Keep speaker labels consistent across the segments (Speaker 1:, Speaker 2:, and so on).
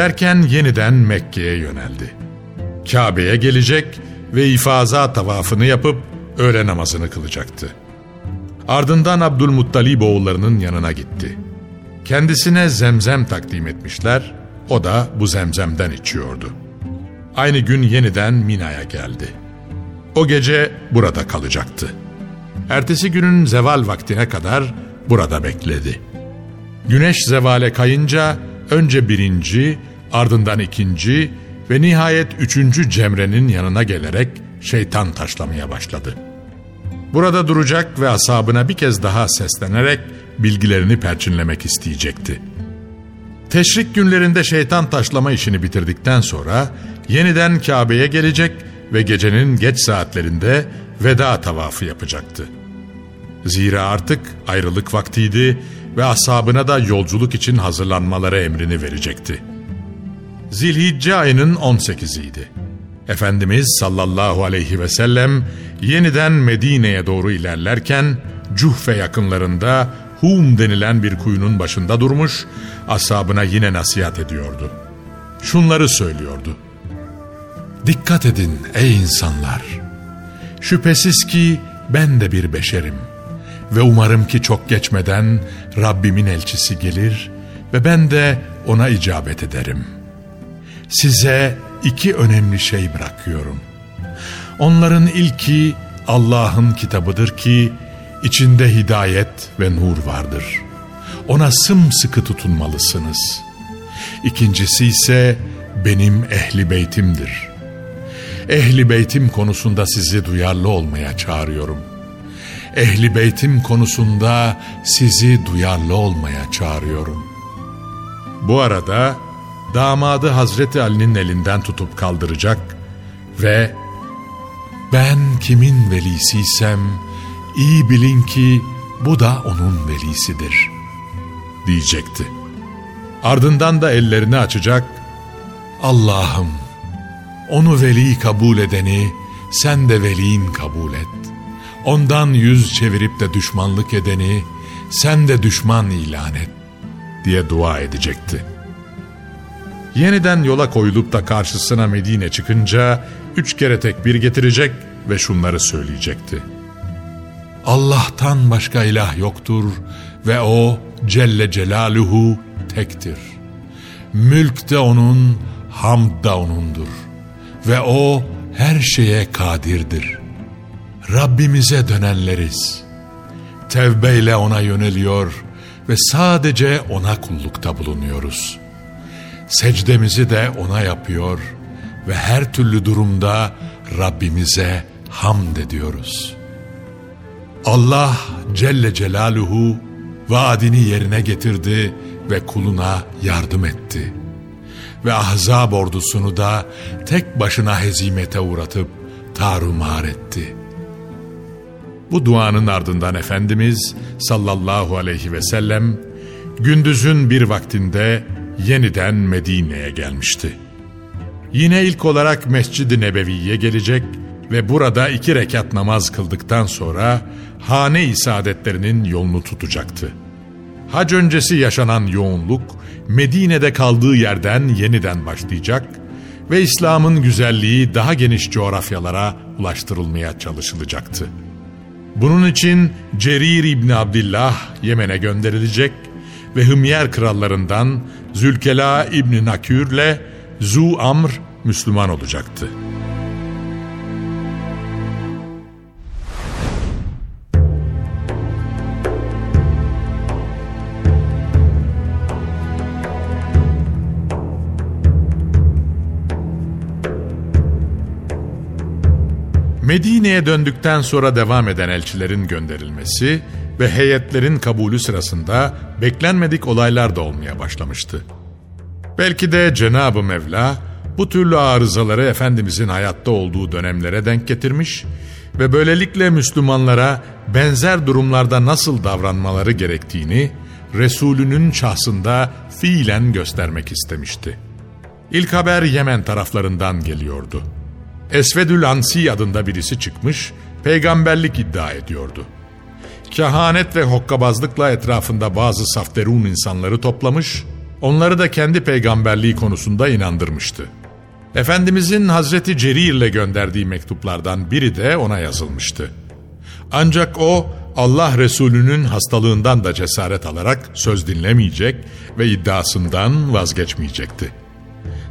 Speaker 1: Derken yeniden Mekke'ye yöneldi. Kabe'ye gelecek ve ifaza tavafını yapıp öğle namazını kılacaktı. Ardından Abdülmuttalib oğullarının yanına gitti. Kendisine zemzem takdim etmişler, o da bu zemzemden içiyordu. Aynı gün yeniden Mina'ya geldi. O gece burada kalacaktı. Ertesi günün zeval vaktine kadar burada bekledi. Güneş zevale kayınca önce birinci, ardından ikinci ve nihayet üçüncü Cemre'nin yanına gelerek şeytan taşlamaya başladı. Burada duracak ve asabına bir kez daha seslenerek bilgilerini perçinlemek isteyecekti. Teşrik günlerinde şeytan taşlama işini bitirdikten sonra yeniden Kabe'ye gelecek ve gecenin geç saatlerinde veda tavafı yapacaktı. Zira artık ayrılık vaktiydi ve ashabına da yolculuk için hazırlanmaları emrini verecekti. Zilhicce ayının 18'iydi. Efendimiz sallallahu aleyhi ve sellem yeniden Medine'ye doğru ilerlerken Cuhfe yakınlarında Hum denilen bir kuyunun başında durmuş, ashabına yine nasihat ediyordu. Şunları söylüyordu. Dikkat edin ey insanlar! Şüphesiz ki ben de bir beşerim ve umarım ki çok geçmeden Rabbimin elçisi gelir ve ben de ona icabet ederim. Size iki önemli şey bırakıyorum. Onların ilki Allah'ın kitabıdır ki içinde hidayet ve nur vardır. Ona sımsıkı tutunmalısınız. İkincisi ise benim ehli beytimdir. Ehli beytim konusunda sizi duyarlı olmaya çağırıyorum. Ehli beytim konusunda sizi duyarlı olmaya çağırıyorum. Bu arada damadı Hazreti Ali'nin elinden tutup kaldıracak ve ben kimin velisiysem iyi bilin ki bu da onun velisidir diyecekti. Ardından da ellerini açacak Allah'ım onu veli kabul edeni sen de velin kabul et. Ondan yüz çevirip de düşmanlık edeni sen de düşman ilan et diye dua edecekti. Yeniden yola koyulup da karşısına Medine çıkınca üç kere tekbir getirecek ve şunları söyleyecekti. Allah'tan başka ilah yoktur ve O Celle Celaluhu tektir. Mülk de O'nun, hamd da O'nundur. Ve O her şeye kadirdir. Rabbimize dönenleriz. Tevbeyle O'na yöneliyor ve sadece O'na kullukta bulunuyoruz. Secdemizi de O'na yapıyor ve her türlü durumda Rabbimize hamd ediyoruz. Allah Celle Celaluhu vaadini yerine getirdi ve kuluna yardım etti. ve Ahzab ordusunu da tek başına hezimete uğratıp tarumar etti. Bu duanın ardından Efendimiz sallallahu aleyhi ve sellem gündüzün bir vaktinde yeniden Medine'ye gelmişti. Yine ilk olarak Mescid-i Nebevi'ye gelecek ve burada iki rekat namaz kıldıktan sonra hane-i saadetlerinin yolunu tutacaktı. Hac öncesi yaşanan yoğunluk Medine'de kaldığı yerden yeniden başlayacak ve İslam'ın güzelliği daha geniş coğrafyalara ulaştırılmaya çalışılacaktı. Bunun için Cerir İbni Abdillah Yemen'e gönderilecek ve Hımyer krallarından Zülkela İbni Nakür'le Zu Amr Müslüman olacaktı. Medine'ye döndükten sonra devam eden elçilerin gönderilmesi ve heyetlerin kabulü sırasında beklenmedik olaylar da olmaya başlamıştı. Belki de Cenab-ı Mevla bu türlü arızaları Efendimizin hayatta olduğu dönemlere denk getirmiş ve böylelikle Müslümanlara benzer durumlarda nasıl davranmaları gerektiğini Resulünün şahsında fiilen göstermek istemişti. İlk haber Yemen taraflarından geliyordu. Esvedül Ansi adında birisi çıkmış, peygamberlik iddia ediyordu. Kehanet ve hokkabazlıkla etrafında bazı safterun insanları toplamış, onları da kendi peygamberliği konusunda inandırmıştı. Efendimizin Hazreti Cerir ile gönderdiği mektuplardan biri de ona yazılmıştı. Ancak o Allah Resulü'nün hastalığından da cesaret alarak söz dinlemeyecek ve iddiasından vazgeçmeyecekti.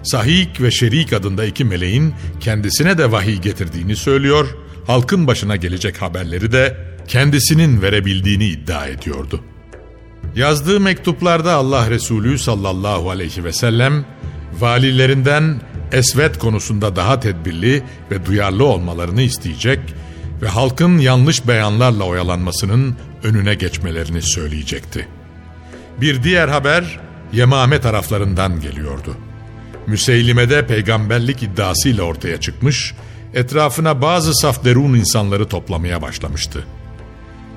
Speaker 1: Sahik ve Şerik adında iki meleğin kendisine de vahiy getirdiğini söylüyor, halkın başına gelecek haberleri de kendisinin verebildiğini iddia ediyordu. Yazdığı mektuplarda Allah Resulü sallallahu aleyhi ve sellem valilerinden esvet konusunda daha tedbirli ve duyarlı olmalarını isteyecek ve halkın yanlış beyanlarla oyalanmasının önüne geçmelerini söyleyecekti. Bir diğer haber Yemame taraflarından geliyordu. Müseylime'de peygamberlik iddiasıyla ortaya çıkmış, etrafına bazı saf derun insanları toplamaya başlamıştı.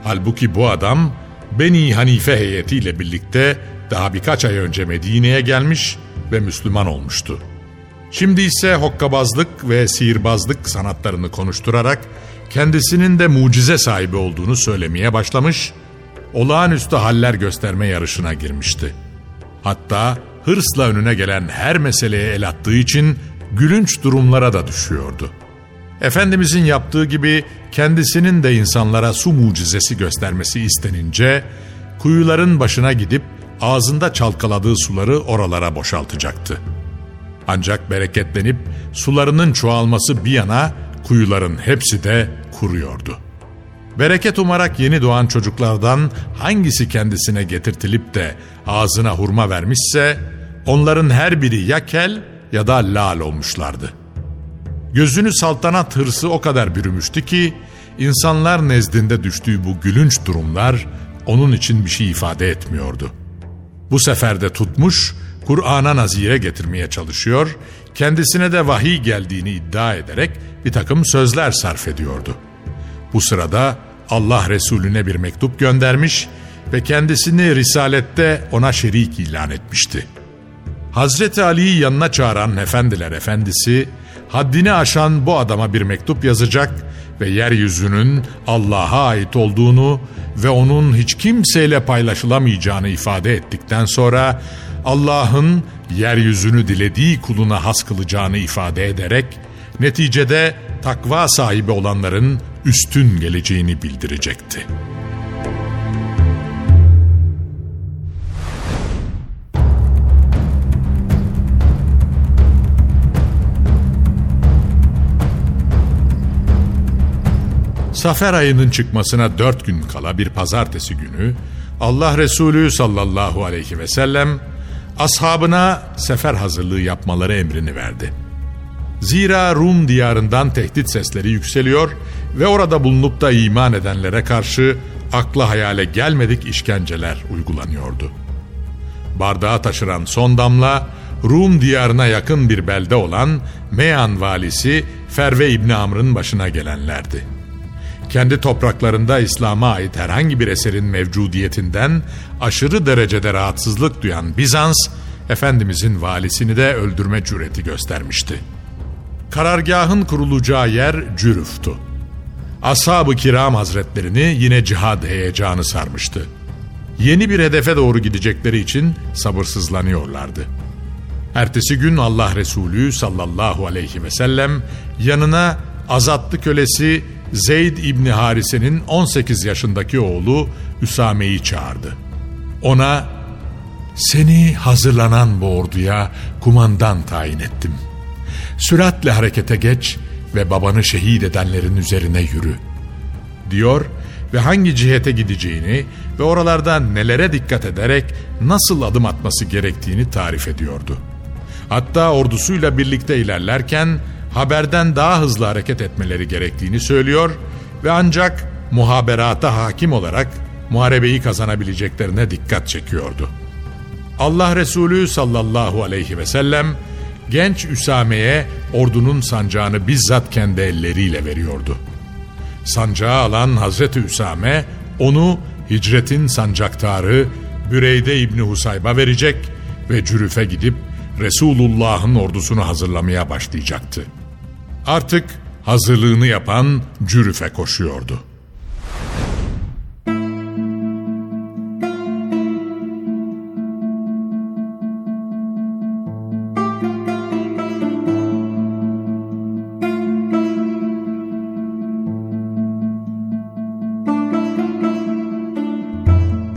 Speaker 1: Halbuki bu adam Beni Hanife heyetiyle birlikte daha birkaç ay önce Medine'ye gelmiş ve Müslüman olmuştu. Şimdi ise hokkabazlık ve sihirbazlık sanatlarını konuşturarak kendisinin de mucize sahibi olduğunu söylemeye başlamış, olağanüstü haller gösterme yarışına girmişti. Hatta hırsla önüne gelen her meseleye el attığı için gülünç durumlara da düşüyordu. Efendimizin yaptığı gibi kendisinin de insanlara su mucizesi göstermesi istenince kuyuların başına gidip ağzında çalkaladığı suları oralara boşaltacaktı. Ancak bereketlenip sularının çoğalması bir yana kuyuların hepsi de kuruyordu. Bereket umarak yeni doğan çocuklardan hangisi kendisine getirtilip de ağzına hurma vermişse onların her biri ya kel ya da lal olmuşlardı. Gözünü saltanat hırsı o kadar bürümüştü ki insanlar nezdinde düştüğü bu gülünç durumlar onun için bir şey ifade etmiyordu. Bu sefer de tutmuş Kur'an'a nazire getirmeye çalışıyor, kendisine de vahiy geldiğini iddia ederek bir takım sözler sarf ediyordu. Bu sırada Allah Resulüne bir mektup göndermiş ve kendisini risalette ona şerik ilan etmişti. Hazreti Ali'yi yanına çağıran efendiler efendisi, haddini aşan bu adama bir mektup yazacak ve yeryüzünün Allah'a ait olduğunu ve onun hiç kimseyle paylaşılamayacağını ifade ettikten sonra Allah'ın yeryüzünü dilediği kuluna has kılacağını ifade ederek neticede takva sahibi olanların üstün geleceğini bildirecekti. Safer ayının çıkmasına dört gün kala bir pazartesi günü Allah Resulü sallallahu aleyhi ve sellem ashabına sefer hazırlığı yapmaları emrini verdi. Zira Rum diyarından tehdit sesleri yükseliyor ve orada bulunup da iman edenlere karşı akla hayale gelmedik işkenceler uygulanıyordu. Bardağa taşıran son damla Rum diyarına yakın bir belde olan Meyan valisi Ferve İbni Amr'ın başına gelenlerdi. Kendi topraklarında İslam'a ait herhangi bir eserin mevcudiyetinden aşırı derecede rahatsızlık duyan Bizans, Efendimizin valisini de öldürme cüreti göstermişti. Karargahın kurulacağı yer Cürüf'tü. Ashab-ı kiram hazretlerini yine cihad heyecanı sarmıştı. Yeni bir hedefe doğru gidecekleri için sabırsızlanıyorlardı. Ertesi gün Allah Resulü sallallahu aleyhi ve sellem yanına azatlı kölesi Zeyd İbni Harise'nin 18 yaşındaki oğlu Üsame'yi çağırdı. Ona seni hazırlanan bu orduya kumandan tayin ettim. Süratle harekete geç ve babanı şehit edenlerin üzerine yürü. Diyor ve hangi cihete gideceğini ve oralarda nelere dikkat ederek nasıl adım atması gerektiğini tarif ediyordu. Hatta ordusuyla birlikte ilerlerken haberden daha hızlı hareket etmeleri gerektiğini söylüyor ve ancak muhaberata hakim olarak muharebeyi kazanabileceklerine dikkat çekiyordu. Allah Resulü sallallahu aleyhi ve sellem genç Üsame'ye ordunun sancağını bizzat kendi elleriyle veriyordu. Sancağı alan Hazreti Üsame onu hicretin sancaktarı Büreyde İbni Husayb'a verecek ve Cürüf'e gidip Resulullah'ın ordusunu hazırlamaya başlayacaktı. Artık hazırlığını yapan Cürüf'e koşuyordu.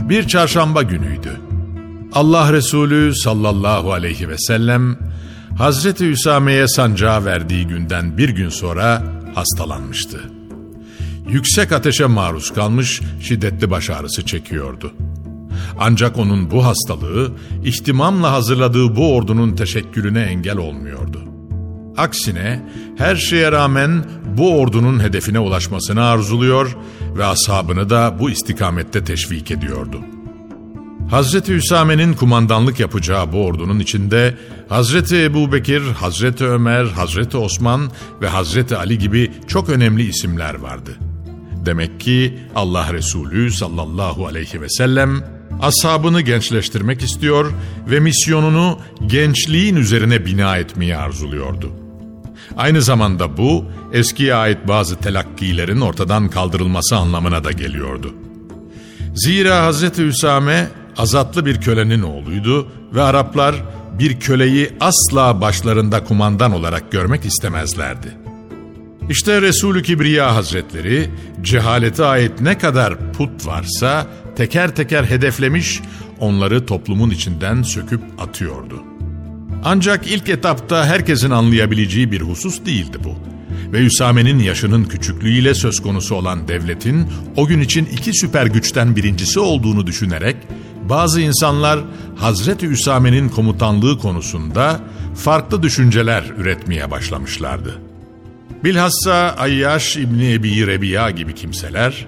Speaker 1: Bir çarşamba günüydü. Allah Resulü sallallahu aleyhi ve sellem Hazreti Üsame'ye sancağı verdiği günden bir gün sonra hastalanmıştı. Yüksek ateşe maruz kalmış şiddetli baş ağrısı çekiyordu. Ancak onun bu hastalığı ihtimamla hazırladığı bu ordunun teşekkülüne engel olmuyordu. Aksine her şeye rağmen bu ordunun hedefine ulaşmasını arzuluyor ve ashabını da bu istikamette teşvik ediyordu. Hazreti Hüsame'nin kumandanlık yapacağı bu ordunun içinde Hazreti Ebu Bekir, Hazreti Ömer, Hazreti Osman ve Hazreti Ali gibi çok önemli isimler vardı. Demek ki Allah Resulü sallallahu aleyhi ve sellem ashabını gençleştirmek istiyor ve misyonunu gençliğin üzerine bina etmeyi arzuluyordu. Aynı zamanda bu eskiye ait bazı telakkilerin ortadan kaldırılması anlamına da geliyordu. Zira Hazreti Üsame azatlı bir kölenin oğluydu ve Araplar bir köleyi asla başlarında kumandan olarak görmek istemezlerdi. İşte Resulü Kibriya Hazretleri cehalete ait ne kadar put varsa teker teker hedeflemiş onları toplumun içinden söküp atıyordu. Ancak ilk etapta herkesin anlayabileceği bir husus değildi bu. Ve Üsame'nin yaşının küçüklüğüyle söz konusu olan devletin o gün için iki süper güçten birincisi olduğunu düşünerek bazı insanlar Hazreti Üsame'nin komutanlığı konusunda farklı düşünceler üretmeye başlamışlardı. Bilhassa Ayyaş İbni Ebi Rebiya gibi kimseler,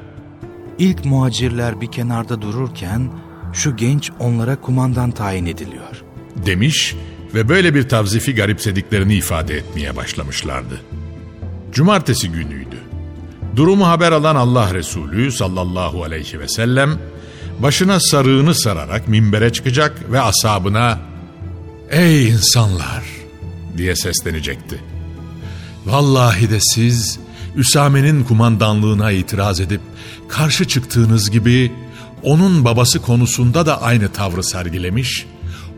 Speaker 2: İlk muhacirler bir kenarda dururken şu genç onlara kumandan tayin ediliyor.
Speaker 1: Demiş ve böyle bir tavzifi garipsediklerini ifade etmeye başlamışlardı. Cumartesi günüydü. Durumu haber alan Allah Resulü sallallahu aleyhi ve sellem başına sarığını sararak minbere çıkacak ve asabına ''Ey insanlar!'' diye seslenecekti. Vallahi de siz Üsame'nin kumandanlığına itiraz edip karşı çıktığınız gibi onun babası konusunda da aynı tavrı sergilemiş,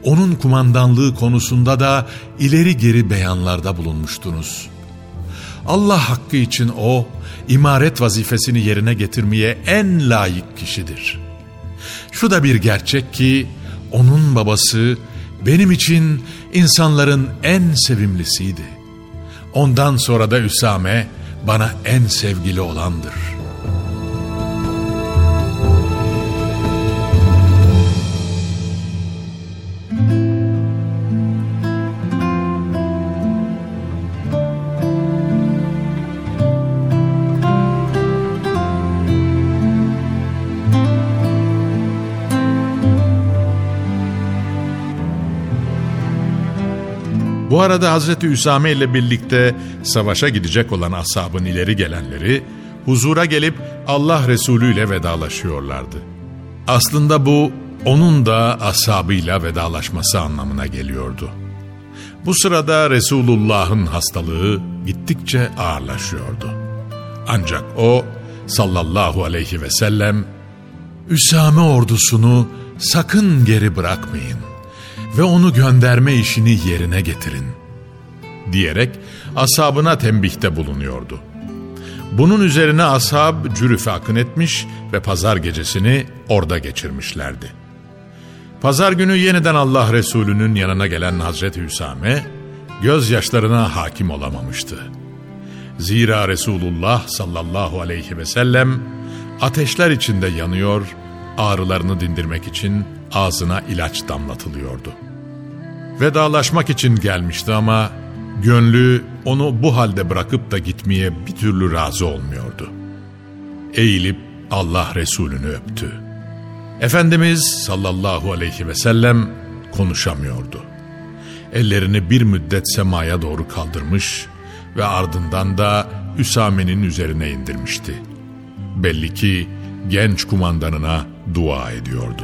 Speaker 1: onun kumandanlığı konusunda da ileri geri beyanlarda bulunmuştunuz. Allah hakkı için o, imaret vazifesini yerine getirmeye en layık kişidir.'' Şu da bir gerçek ki onun babası benim için insanların en sevimlisiydi. Ondan sonra da Üsame bana en sevgili olandır.'' Bu arada Hazreti Üsame ile birlikte savaşa gidecek olan ashabın ileri gelenleri huzura gelip Allah Resulü ile vedalaşıyorlardı. Aslında bu onun da ashabıyla vedalaşması anlamına geliyordu. Bu sırada Resulullah'ın hastalığı gittikçe ağırlaşıyordu. Ancak o sallallahu aleyhi ve sellem Üsame ordusunu sakın geri bırakmayın ve onu gönderme işini yerine getirin diyerek ashabına tembihte bulunuyordu. Bunun üzerine ashab Cürüf'e akın etmiş ve pazar gecesini orada geçirmişlerdi. Pazar günü yeniden Allah Resulü'nün yanına gelen Hazreti Hüsame, gözyaşlarına hakim olamamıştı. Zira Resulullah sallallahu aleyhi ve sellem ateşler içinde yanıyor, ağrılarını dindirmek için ağzına ilaç damlatılıyordu. Vedalaşmak için gelmişti ama gönlü onu bu halde bırakıp da gitmeye bir türlü razı olmuyordu. Eğilip Allah Resulü'nü öptü. Efendimiz sallallahu aleyhi ve sellem konuşamıyordu. Ellerini bir müddet semaya doğru kaldırmış ve ardından da Üsame'nin üzerine indirmişti. Belli ki genç kumandanına dua ediyordu.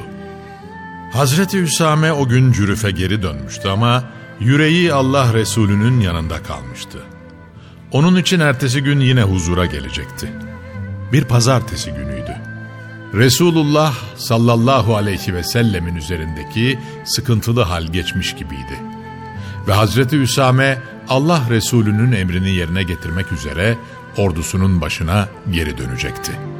Speaker 1: Hazreti Üsame o gün Cürüf'e geri dönmüştü ama yüreği Allah Resulü'nün yanında kalmıştı. Onun için ertesi gün yine huzura gelecekti. Bir pazartesi günüydü. Resulullah sallallahu aleyhi ve sellemin üzerindeki sıkıntılı hal geçmiş gibiydi. Ve Hazreti Üsame Allah Resulü'nün emrini yerine getirmek üzere ordusunun başına geri dönecekti.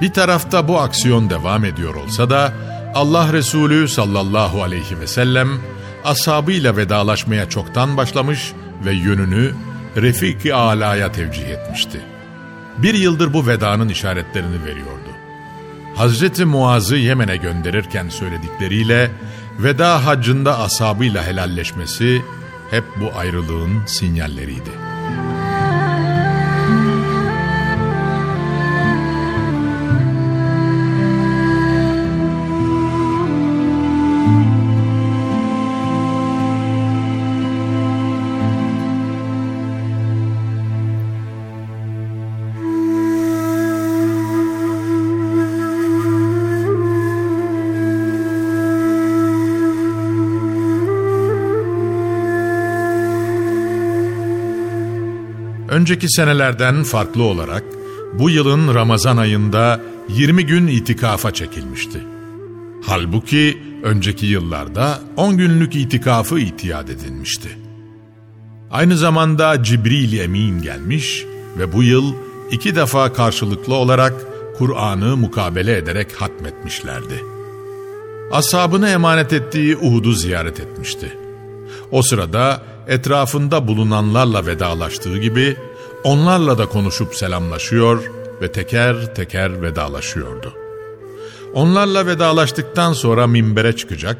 Speaker 1: Bir tarafta bu aksiyon devam ediyor olsa da Allah Resulü sallallahu aleyhi ve sellem ashabıyla vedalaşmaya çoktan başlamış ve yönünü Refik-i Ala'ya tevcih etmişti. Bir yıldır bu vedanın işaretlerini veriyordu. Hazreti Muaz'ı Yemen'e gönderirken söyledikleriyle veda haccında ashabıyla helalleşmesi hep bu ayrılığın sinyalleriydi. Önceki senelerden farklı olarak bu yılın Ramazan ayında 20 gün itikafa çekilmişti. Halbuki önceki yıllarda 10 günlük itikafı itiyat edilmişti. Aynı zamanda Cibril Emin gelmiş ve bu yıl iki defa karşılıklı olarak Kur'an'ı mukabele ederek hatmetmişlerdi. Ashabını emanet ettiği Uhud'u ziyaret etmişti. O sırada etrafında bulunanlarla vedalaştığı gibi onlarla da konuşup selamlaşıyor ve teker teker vedalaşıyordu. Onlarla vedalaştıktan sonra minbere çıkacak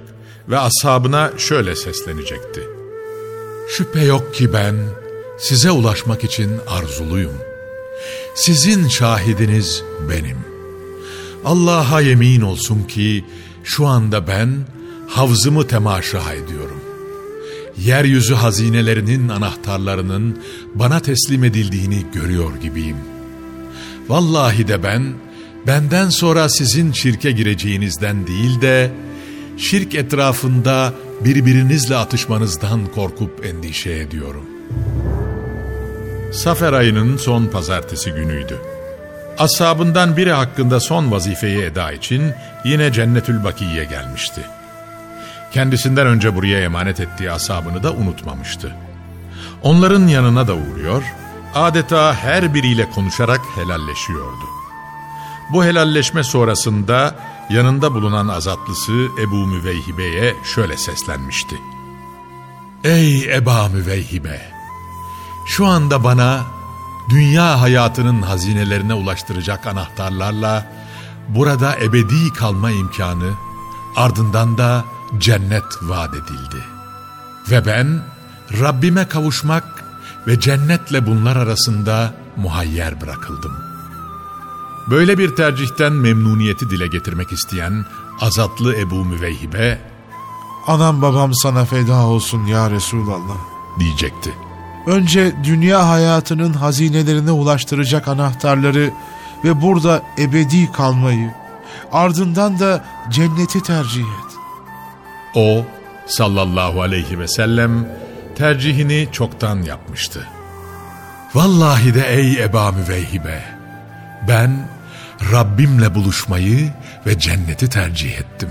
Speaker 1: ve ashabına şöyle seslenecekti. Şüphe yok ki ben size ulaşmak için arzuluyum. Sizin şahidiniz benim. Allah'a yemin olsun ki şu anda ben havzımı temaşa ediyorum yeryüzü hazinelerinin anahtarlarının bana teslim edildiğini görüyor gibiyim. Vallahi de ben, benden sonra sizin şirke gireceğinizden değil de, şirk etrafında birbirinizle atışmanızdan korkup endişe ediyorum. Safer ayının son pazartesi günüydü. Ashabından biri hakkında son vazifeyi eda için yine Cennetül Bakiye gelmişti.'' Kendisinden önce buraya emanet ettiği asabını da unutmamıştı. Onların yanına da uğruyor, adeta her biriyle konuşarak helalleşiyordu. Bu helalleşme sonrasında yanında bulunan azatlısı Ebu Müveyhibe'ye şöyle seslenmişti. Ey Eba Müveyhibe! Şu anda bana dünya hayatının hazinelerine ulaştıracak anahtarlarla burada ebedi kalma imkanı, ardından da cennet vaat edildi. Ve ben Rabbime kavuşmak ve cennetle bunlar arasında muhayyer bırakıldım. Böyle bir tercihten memnuniyeti dile getirmek isteyen azatlı Ebu Müveyhibe
Speaker 3: Anam babam sana feda olsun ya Resulallah.
Speaker 1: diyecekti.
Speaker 3: Önce dünya hayatının hazinelerine ulaştıracak anahtarları ve burada ebedi kalmayı, ardından da cenneti tercih et.
Speaker 1: O sallallahu aleyhi ve sellem tercihini çoktan yapmıştı. Vallahi de ey Eba Müveyhibe, ben Rabbimle buluşmayı ve cenneti tercih ettim.